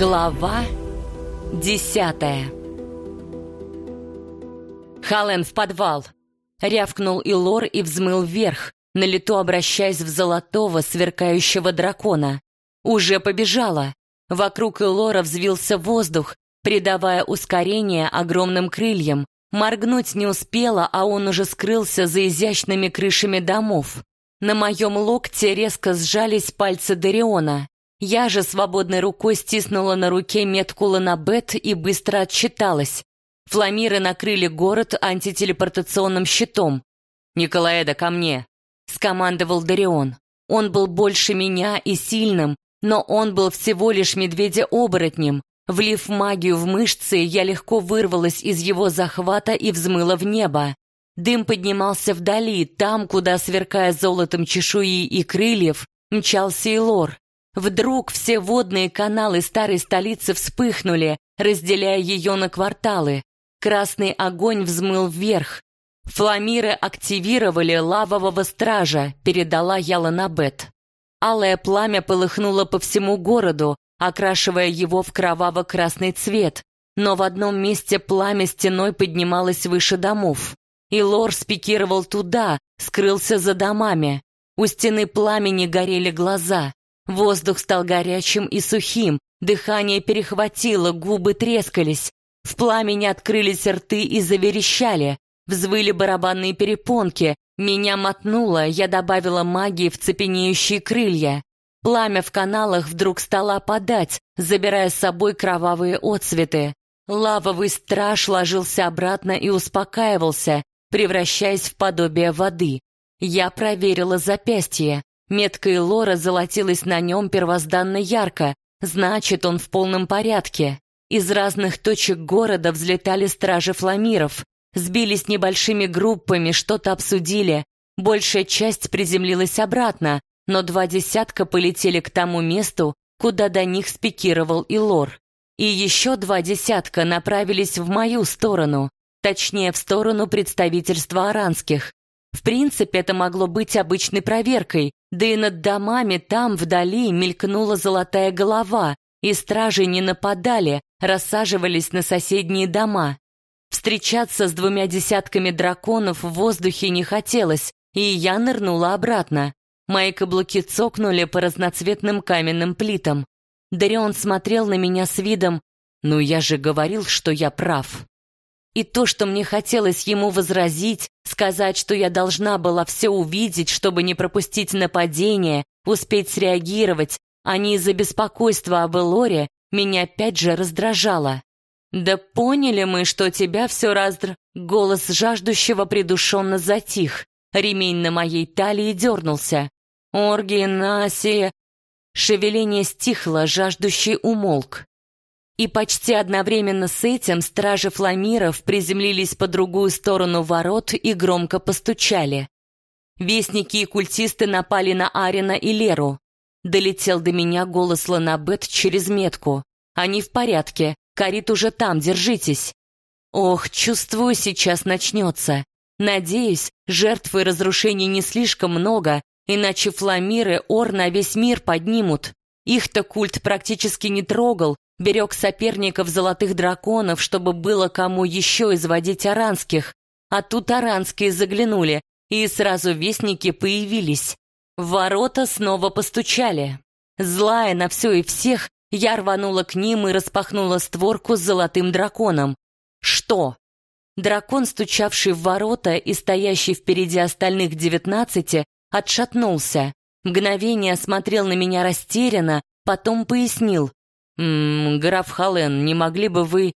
Глава десятая «Хален, в подвал!» — рявкнул Илор и взмыл вверх, на лету обращаясь в золотого сверкающего дракона. Уже побежала. Вокруг Илора взвился воздух, придавая ускорение огромным крыльям. Моргнуть не успела, а он уже скрылся за изящными крышами домов. На моем локте резко сжались пальцы Дариона. Я же свободной рукой стиснула на руке метку Ланабет и быстро отчиталась. Фламиры накрыли город антителепортационным щитом. «Николаэда, ко мне!» — скомандовал Дарион. Он был больше меня и сильным, но он был всего лишь медведя-оборотнем. Влив магию в мышцы, я легко вырвалась из его захвата и взмыла в небо. Дым поднимался вдали, там, куда, сверкая золотом чешуи и крыльев, мчался Илор. Вдруг все водные каналы старой столицы вспыхнули, разделяя ее на кварталы. Красный огонь взмыл вверх. Фламиры активировали лавового стража, передала Яла Набет. Алое пламя полыхнуло по всему городу, окрашивая его в кроваво-красный цвет, но в одном месте пламя стеной поднималось выше домов. И Лор спикировал туда, скрылся за домами. У стены пламени горели глаза. Воздух стал горячим и сухим, дыхание перехватило, губы трескались. В пламени открылись рты и заверещали. Взвыли барабанные перепонки. Меня мотнуло, я добавила магии в цепенеющие крылья. Пламя в каналах вдруг стало опадать, забирая с собой кровавые отцветы. Лавовый страж ложился обратно и успокаивался, превращаясь в подобие воды. Я проверила запястье. Метка Лора золотилась на нем первозданно ярко, значит, он в полном порядке. Из разных точек города взлетали стражи фламиров, сбились небольшими группами, что-то обсудили. Большая часть приземлилась обратно, но два десятка полетели к тому месту, куда до них спикировал Илор. И еще два десятка направились в мою сторону, точнее, в сторону представительства аранских. В принципе, это могло быть обычной проверкой, да и над домами там, вдали, мелькнула золотая голова, и стражи не нападали, рассаживались на соседние дома. Встречаться с двумя десятками драконов в воздухе не хотелось, и я нырнула обратно. Мои каблуки цокнули по разноцветным каменным плитам. Дарион смотрел на меня с видом «Ну я же говорил, что я прав». И то, что мне хотелось ему возразить, сказать, что я должна была все увидеть, чтобы не пропустить нападение, успеть среагировать, а не из-за беспокойства об Элоре, меня опять же раздражало. «Да поняли мы, что тебя все раздр...» Голос жаждущего придушенно затих. Ремень на моей талии дернулся. «Орги, Наси...» Шевеление стихло, жаждущий умолк. И почти одновременно с этим стражи фламиров приземлились по другую сторону ворот и громко постучали. Вестники и культисты напали на Арина и Леру. Долетел до меня голос Ланабет через метку. Они в порядке, Карит уже там, держитесь. Ох, чувствую, сейчас начнется. Надеюсь, жертв и разрушений не слишком много, иначе фламиры ор на весь мир поднимут. Их-то культ практически не трогал, берег соперников золотых драконов, чтобы было кому еще изводить аранских. А тут аранские заглянули, и сразу вестники появились. Ворота снова постучали. Злая на все и всех, я рванула к ним и распахнула створку с золотым драконом. Что? Дракон, стучавший в ворота и стоящий впереди остальных девятнадцати, отшатнулся. Мгновение смотрел на меня растерянно, потом пояснил. «М -м, «Граф Хален, не могли бы вы...»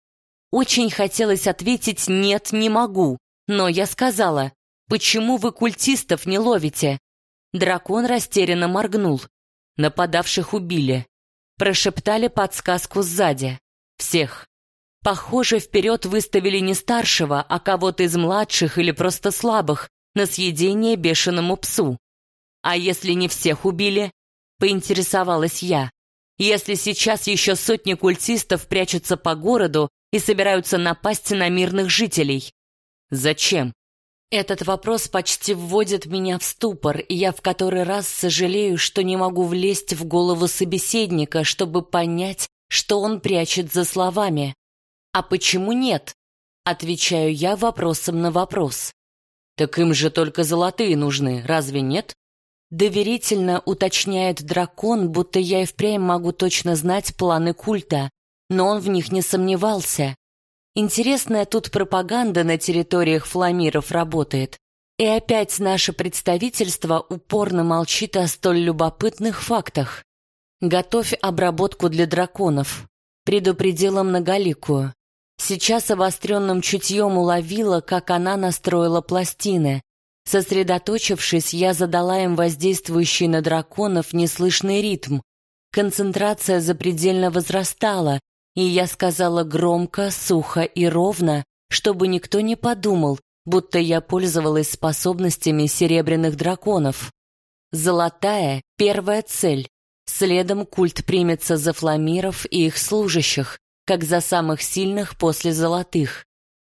Очень хотелось ответить «нет, не могу», но я сказала «почему вы культистов не ловите?» Дракон растерянно моргнул. Нападавших убили. Прошептали подсказку сзади. Всех. Похоже, вперед выставили не старшего, а кого-то из младших или просто слабых на съедение бешеному псу. А если не всех убили? Поинтересовалась я. Если сейчас еще сотни культистов прячутся по городу и собираются напасть на мирных жителей. Зачем? Этот вопрос почти вводит меня в ступор, и я в который раз сожалею, что не могу влезть в голову собеседника, чтобы понять, Что он прячет за словами? А почему нет? Отвечаю я вопросом на вопрос. Так им же только золотые нужны, разве нет? Доверительно уточняет дракон, будто я и впрямь могу точно знать планы культа, но он в них не сомневался. Интересная тут пропаганда на территориях фламиров работает. И опять наше представительство упорно молчит о столь любопытных фактах. Готовь обработку для драконов. Предупредила многоликую. Сейчас обостренным чутьем уловила, как она настроила пластины. Сосредоточившись, я задала им воздействующий на драконов неслышный ритм. Концентрация запредельно возрастала, и я сказала громко, сухо и ровно, чтобы никто не подумал, будто я пользовалась способностями серебряных драконов. Золотая — первая цель. Следом культ примется за фламиров и их служащих, как за самых сильных после золотых.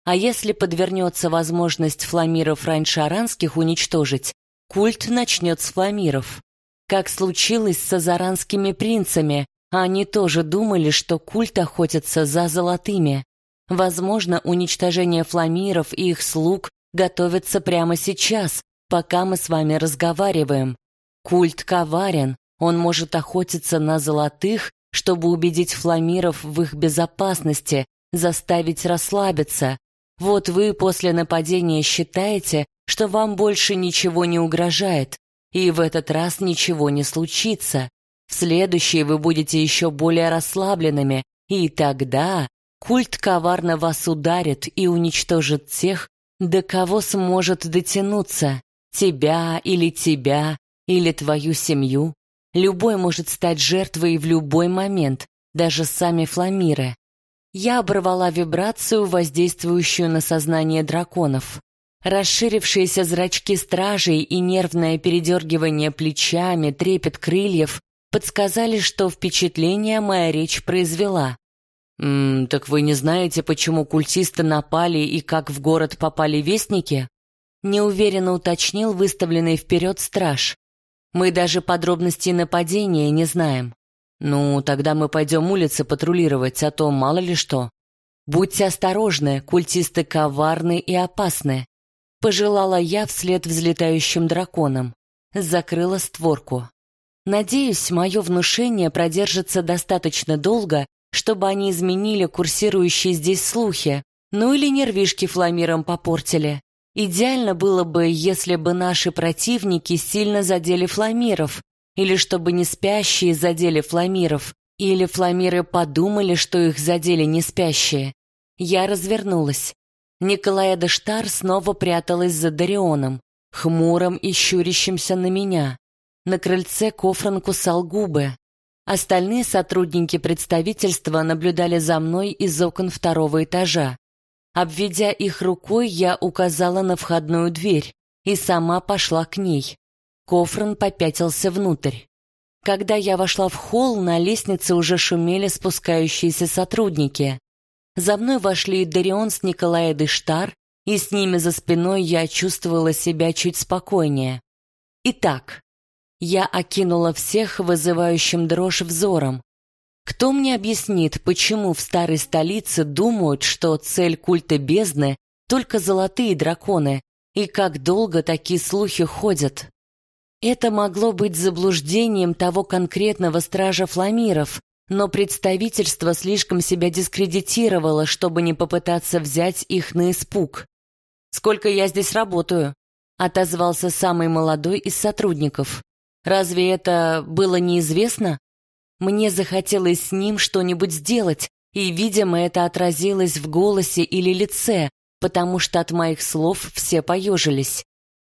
А если подвернется возможность фламиров раньше аранских уничтожить, культ начнет с фламиров. Как случилось с азаранскими принцами, они тоже думали, что культ охотится за золотыми. Возможно, уничтожение фламиров и их слуг готовится прямо сейчас, пока мы с вами разговариваем. Культ коварен, он может охотиться на золотых, чтобы убедить фламиров в их безопасности, заставить расслабиться. Вот вы после нападения считаете, что вам больше ничего не угрожает, и в этот раз ничего не случится. В следующий вы будете еще более расслабленными, и тогда Культ коварно вас ударит и уничтожит тех, до кого сможет дотянуться, тебя или тебя, или твою семью. Любой может стать жертвой в любой момент, даже сами фламиры. Я оборвала вибрацию, воздействующую на сознание драконов. Расширившиеся зрачки стражей и нервное передергивание плечами, трепет крыльев подсказали, что впечатление моя речь произвела. «М -м, «Так вы не знаете, почему культисты напали и как в город попали вестники?» Неуверенно уточнил выставленный вперед страж. «Мы даже подробностей нападения не знаем. Ну, тогда мы пойдем улицы патрулировать, а то мало ли что. Будьте осторожны, культисты коварны и опасны», пожелала я вслед взлетающим драконам. Закрыла створку. Надеюсь, мое внушение продержится достаточно долго, чтобы они изменили курсирующие здесь слухи, ну или нервишки фламиром попортили. Идеально было бы, если бы наши противники сильно задели фламиров, или чтобы не спящие задели фламиров, или фламиры подумали, что их задели не спящие. Я развернулась. Николая Дештар снова пряталась за Дарионом, хмурым и щурящимся на меня. На крыльце Кофран кусал губы, Остальные сотрудники представительства наблюдали за мной из окон второго этажа. Обведя их рукой, я указала на входную дверь и сама пошла к ней. Кофран попятился внутрь. Когда я вошла в холл, на лестнице уже шумели спускающиеся сотрудники. За мной вошли Дарион с Николаем Дештар, и с ними за спиной я чувствовала себя чуть спокойнее. Итак, я окинула всех вызывающим дрожь взором. Кто мне объяснит, почему в старой столице думают, что цель культа бездны — только золотые драконы, и как долго такие слухи ходят? Это могло быть заблуждением того конкретного стража фламиров, но представительство слишком себя дискредитировало, чтобы не попытаться взять их на испуг. «Сколько я здесь работаю?» — отозвался самый молодой из сотрудников. Разве это было неизвестно? Мне захотелось с ним что-нибудь сделать, и, видимо, это отразилось в голосе или лице, потому что от моих слов все поежились.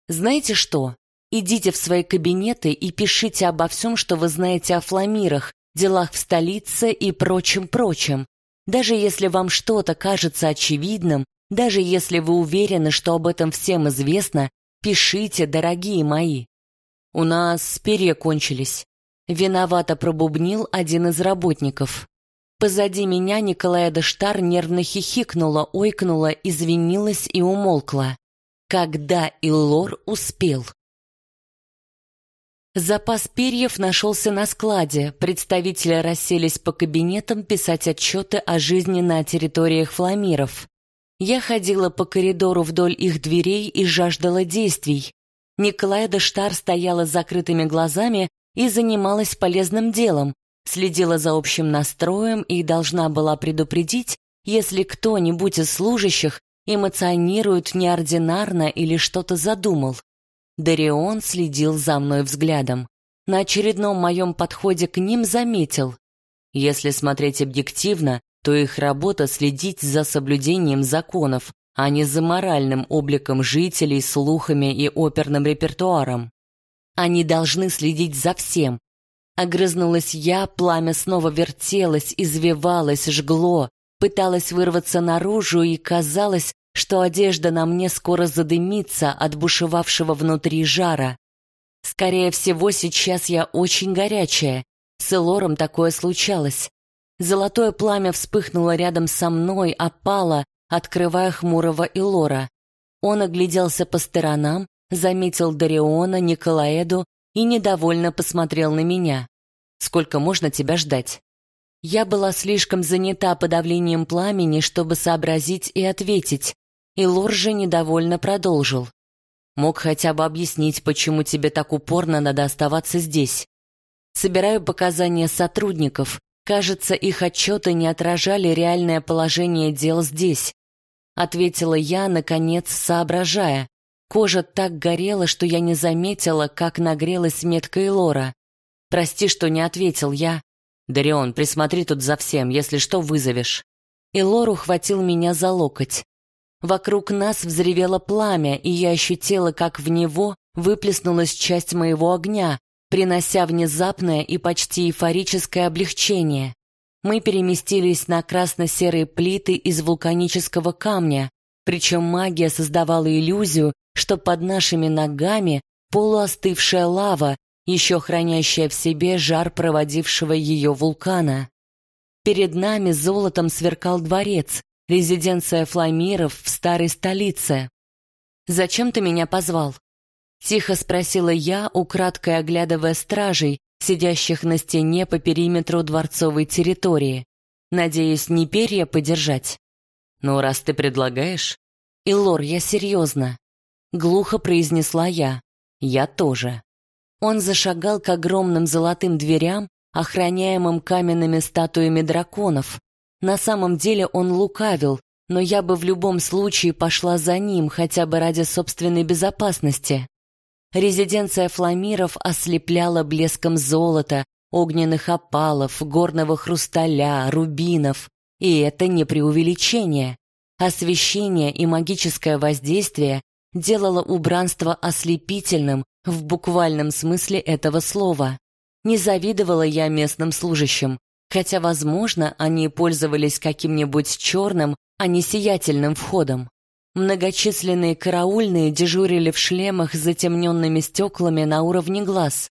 Знаете что? Идите в свои кабинеты и пишите обо всем, что вы знаете о фламирах, делах в столице и прочем-прочем. Даже если вам что-то кажется очевидным, даже если вы уверены, что об этом всем известно, пишите, дорогие мои. «У нас перья кончились», — виновато пробубнил один из работников. Позади меня Николая Дештар нервно хихикнула, ойкнула, извинилась и умолкла. Когда Иллор успел? Запас перьев нашелся на складе, представители расселись по кабинетам писать отчеты о жизни на территориях фламиров. Я ходила по коридору вдоль их дверей и жаждала действий. Николая де Штар стояла с закрытыми глазами и занималась полезным делом, следила за общим настроем и должна была предупредить, если кто-нибудь из служащих эмоционирует неординарно или что-то задумал. Дарион следил за мной взглядом. На очередном моем подходе к ним заметил. Если смотреть объективно, то их работа следить за соблюдением законов, а не за моральным обликом жителей, слухами и оперным репертуаром. Они должны следить за всем. Огрызнулась я, пламя снова вертелось, извивалось, жгло, пыталась вырваться наружу и казалось, что одежда на мне скоро задымится от бушевавшего внутри жара. Скорее всего, сейчас я очень горячая. С Элором такое случалось. Золотое пламя вспыхнуло рядом со мной, опало, открывая хмурого Элора. Он огляделся по сторонам, заметил Дариона, Николаэду и недовольно посмотрел на меня. «Сколько можно тебя ждать?» Я была слишком занята подавлением пламени, чтобы сообразить и ответить. И Лор же недовольно продолжил. Мог хотя бы объяснить, почему тебе так упорно надо оставаться здесь. Собираю показания сотрудников. Кажется, их отчеты не отражали реальное положение дел здесь. Ответила я, наконец, соображая. Кожа так горела, что я не заметила, как нагрелась метка Лора. Прости, что не ответил я. Дарион, присмотри тут за всем, если что, вызовешь. Илор ухватил меня за локоть. Вокруг нас взревело пламя, и я ощутила, как в него выплеснулась часть моего огня, принося внезапное и почти эйфорическое облегчение. Мы переместились на красно-серые плиты из вулканического камня, причем магия создавала иллюзию, что под нашими ногами полуостывшая лава, еще хранящая в себе жар проводившего ее вулкана. Перед нами золотом сверкал дворец, резиденция фламиров в старой столице. «Зачем ты меня позвал?» Тихо спросила я, украдкой оглядывая стражей, сидящих на стене по периметру дворцовой территории. Надеюсь, не перья подержать. «Ну, раз ты предлагаешь...» «Илор, я серьезно», — глухо произнесла я. «Я тоже». Он зашагал к огромным золотым дверям, охраняемым каменными статуями драконов, на самом деле он лукавил, но я бы в любом случае пошла за ним, хотя бы ради собственной безопасности. Резиденция фламиров ослепляла блеском золота, огненных опалов, горного хрусталя, рубинов. И это не преувеличение. Освещение и магическое воздействие делало убранство ослепительным в буквальном смысле этого слова. Не завидовала я местным служащим, хотя, возможно, они пользовались каким-нибудь черным, а не сиятельным входом. Многочисленные караульные дежурили в шлемах с затемненными стеклами на уровне глаз.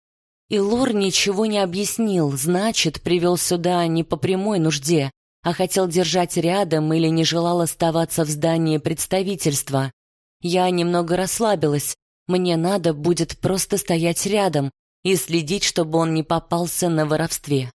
И Лор ничего не объяснил, значит, привел сюда не по прямой нужде, а хотел держать рядом или не желал оставаться в здании представительства. Я немного расслабилась, мне надо будет просто стоять рядом и следить, чтобы он не попался на воровстве.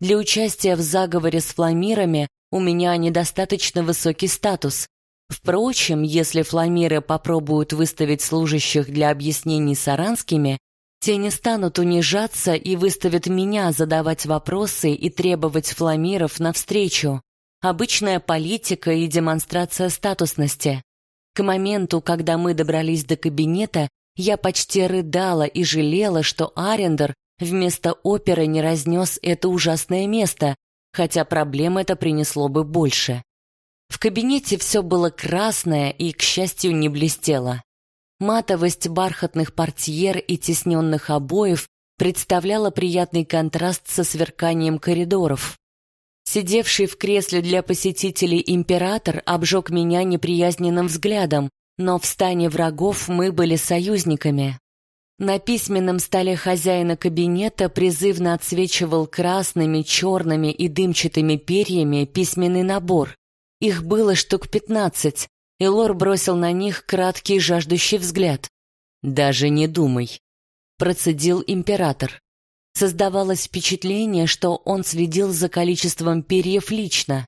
Для участия в заговоре с фламирами у меня недостаточно высокий статус. Впрочем, если фламиры попробуют выставить служащих для объяснений с аранскими, те не станут унижаться и выставят меня задавать вопросы и требовать фламиров навстречу. Обычная политика и демонстрация статусности. К моменту, когда мы добрались до кабинета, я почти рыдала и жалела, что Арендер вместо оперы не разнес это ужасное место, хотя проблем это принесло бы больше. В кабинете все было красное и, к счастью, не блестело. Матовость бархатных портьер и тесненных обоев представляла приятный контраст со сверканием коридоров. Сидевший в кресле для посетителей император обжег меня неприязненным взглядом, но в стане врагов мы были союзниками. На письменном столе хозяина кабинета призывно отсвечивал красными, черными и дымчатыми перьями письменный набор. Их было штук пятнадцать, и Лор бросил на них краткий жаждущий взгляд. «Даже не думай». процедил император. Создавалось впечатление, что он следил за количеством перьев лично.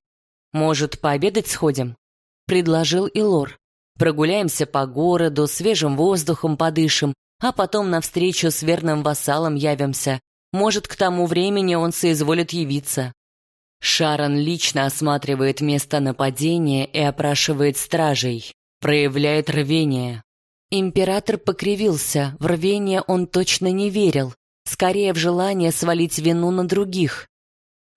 «Может, пообедать сходим?» — предложил Илор. «Прогуляемся по городу, свежим воздухом подышим, а потом навстречу с верным вассалом явимся. Может, к тому времени он соизволит явиться». Шарон лично осматривает место нападения и опрашивает стражей. Проявляет рвение. Император покривился, в рвение он точно не верил. Скорее в желание свалить вину на других.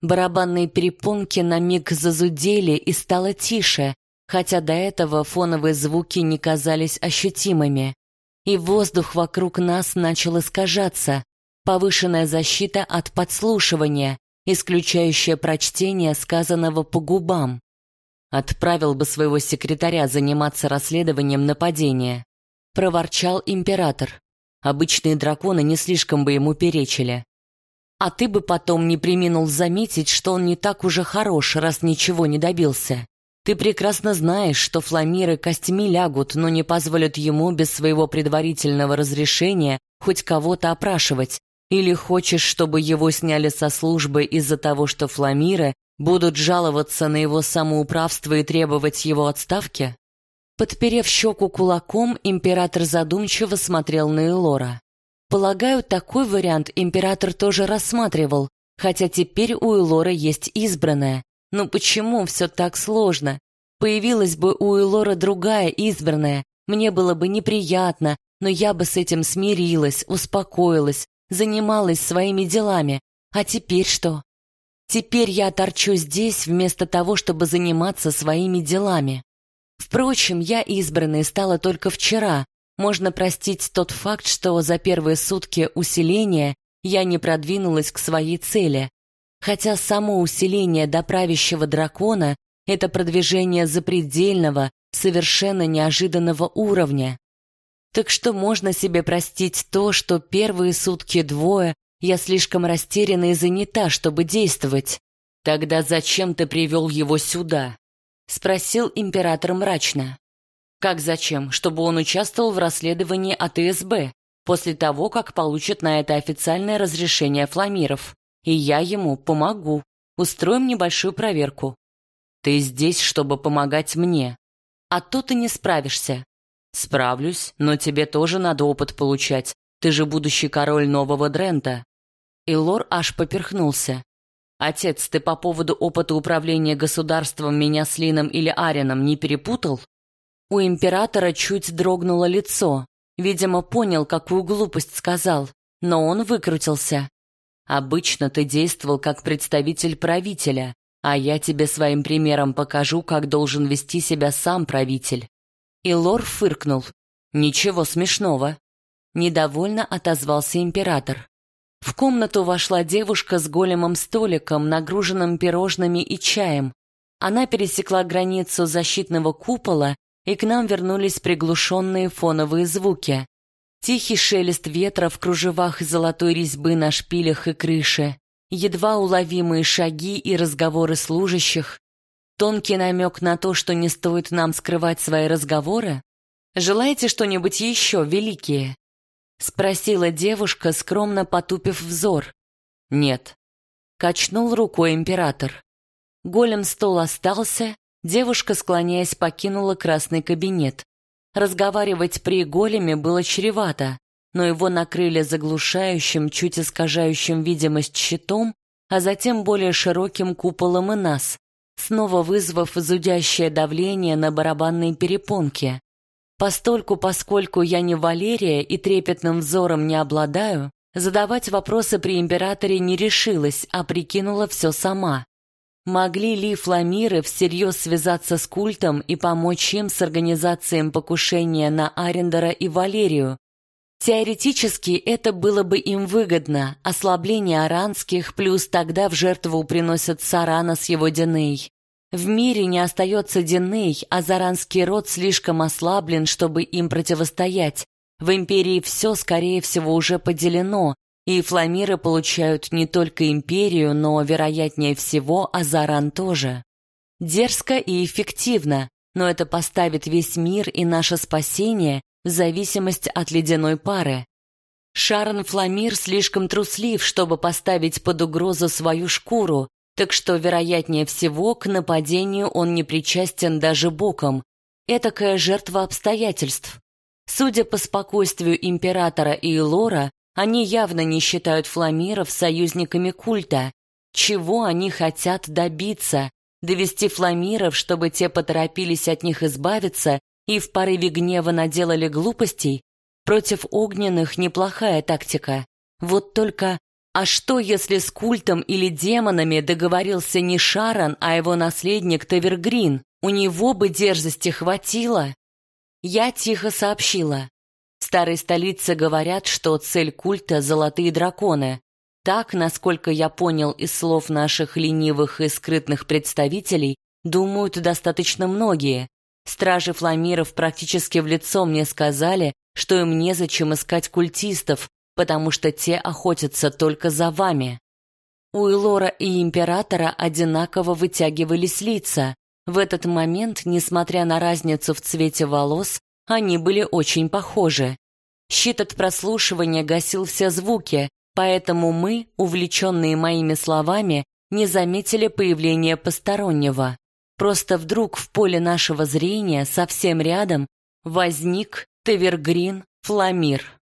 Барабанные перепонки на миг зазудели и стало тише, хотя до этого фоновые звуки не казались ощутимыми. И воздух вокруг нас начал искажаться. Повышенная защита от подслушивания, исключающая прочтение сказанного по губам. Отправил бы своего секретаря заниматься расследованием нападения. Проворчал император. Обычные драконы не слишком бы ему перечили. А ты бы потом не приминул заметить, что он не так уже хорош, раз ничего не добился. Ты прекрасно знаешь, что фламиры костями лягут, но не позволят ему без своего предварительного разрешения хоть кого-то опрашивать, или хочешь, чтобы его сняли со службы из-за того, что фламиры будут жаловаться на его самоуправство и требовать его отставки? Подперев щеку кулаком, император задумчиво смотрел на Элора. Полагаю, такой вариант император тоже рассматривал, хотя теперь у Элора есть избранная. Но почему все так сложно? Появилась бы у Элора другая избранная, мне было бы неприятно, но я бы с этим смирилась, успокоилась, занималась своими делами. А теперь что? Теперь я торчу здесь вместо того, чтобы заниматься своими делами. Впрочем, я избранной стала только вчера. Можно простить тот факт, что за первые сутки усиления я не продвинулась к своей цели. Хотя само усиление до правящего дракона — это продвижение запредельного, совершенно неожиданного уровня. Так что можно себе простить то, что первые сутки двое я слишком растеряна и занята, чтобы действовать. Тогда зачем ты привел его сюда? Спросил император мрачно. Как зачем? Чтобы он участвовал в расследовании АТСБ, после того, как получит на это официальное разрешение фламиров. И я ему помогу. Устроим небольшую проверку. Ты здесь, чтобы помогать мне. А то ты не справишься. «Справлюсь, но тебе тоже надо опыт получать. Ты же будущий король нового Дрента». И Лор аж поперхнулся. «Отец, ты по поводу опыта управления государством меня с Лином или Арином не перепутал?» У императора чуть дрогнуло лицо. Видимо, понял, какую глупость сказал, но он выкрутился. «Обычно ты действовал как представитель правителя, а я тебе своим примером покажу, как должен вести себя сам правитель. И Лор фыркнул. «Ничего смешного». Недовольно отозвался император. В комнату вошла девушка с големым столиком, нагруженным пирожными и чаем. Она пересекла границу защитного купола, и к нам вернулись приглушенные фоновые звуки. Тихий шелест ветра в кружевах золотой резьбы на шпилях и крыше, едва уловимые шаги и разговоры служащих, Тонкий намек на то, что не стоит нам скрывать свои разговоры? Желаете что-нибудь еще, великие?» Спросила девушка, скромно потупив взор. «Нет». Качнул рукой император. Голем стол остался, девушка, склоняясь, покинула красный кабинет. Разговаривать при големе было чревато, но его накрыли заглушающим, чуть искажающим видимость щитом, а затем более широким куполом и нас, снова вызвав зудящее давление на барабанные перепонки. Постольку, поскольку я не Валерия и трепетным взором не обладаю, задавать вопросы при императоре не решилась, а прикинула все сама. Могли ли фламиры всерьез связаться с культом и помочь им с организацией покушения на Арендера и Валерию? Теоретически это было бы им выгодно, ослабление аранских, плюс тогда в жертву приносят Сарана с его Диней. В мире не остается Диней, а заранский род слишком ослаблен, чтобы им противостоять. В империи все, скорее всего, уже поделено, и фламиры получают не только империю, но, вероятнее всего, Азаран тоже. Дерзко и эффективно, но это поставит весь мир и наше спасение в зависимость от ледяной пары. Шарон Фламир слишком труслив, чтобы поставить под угрозу свою шкуру, так что, вероятнее всего, к нападению он не причастен даже боком. Этакая жертва обстоятельств. Судя по спокойствию императора и Элора, они явно не считают фламиров союзниками культа. Чего они хотят добиться? Довести фламиров, чтобы те поторопились от них избавиться и в порыве гнева наделали глупостей? Против огненных неплохая тактика. Вот только, а что если с культом или демонами договорился не Шаран, а его наследник Тавергрин? У него бы дерзости хватило. Я тихо сообщила. Старой столице говорят, что цель культа — золотые драконы. Так, насколько я понял из слов наших ленивых и скрытных представителей, думают достаточно многие. Стражи фламиров практически в лицо мне сказали, что им незачем искать культистов, потому что те охотятся только за вами. У Элора и Императора одинаково вытягивались лица. В этот момент, несмотря на разницу в цвете волос, они были очень похожи. Щит от прослушивания гасил все звуки, поэтому мы, увлеченные моими словами, не заметили появления постороннего. Просто вдруг в поле нашего зрения, совсем рядом, возник Тавергрин Фламир.